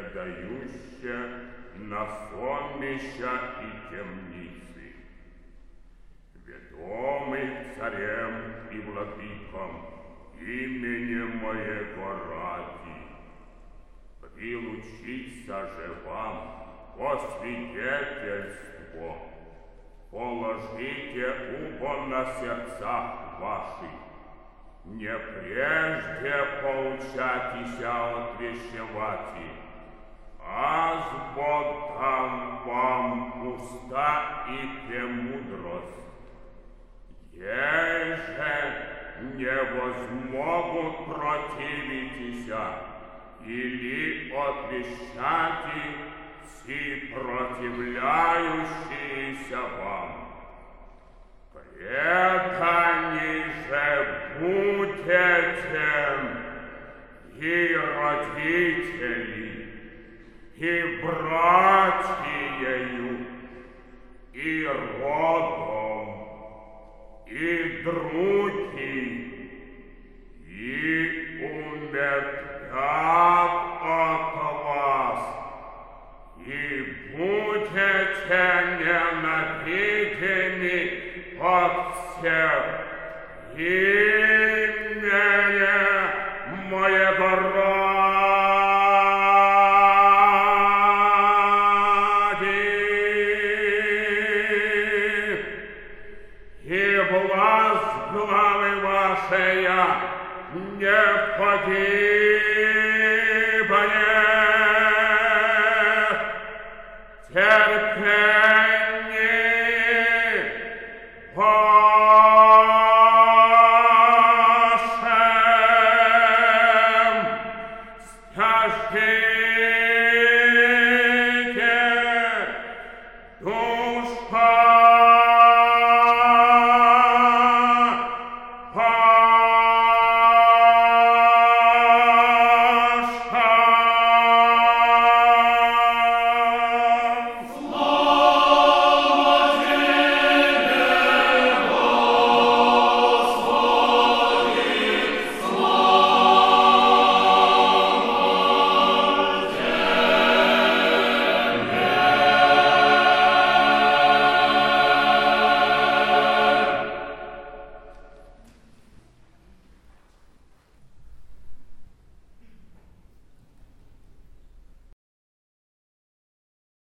вдающее на сонмища и темницы. Ведомый царем и владыком именем моего ради, прилучиться же вам по свидетельство, положите убо на сердцах ваших, не прежде поучатися отвещевати, а с Богом вам уста и премудрость. Еже не возмогут противитеся или отвещати си противляющиеся вам. Предани же будете и родители, и братьею, и родом, и други, и умертвят от вас, и будете ненавидимы от всех именем Моисея не погибнет. Терпение вашем скажите, душа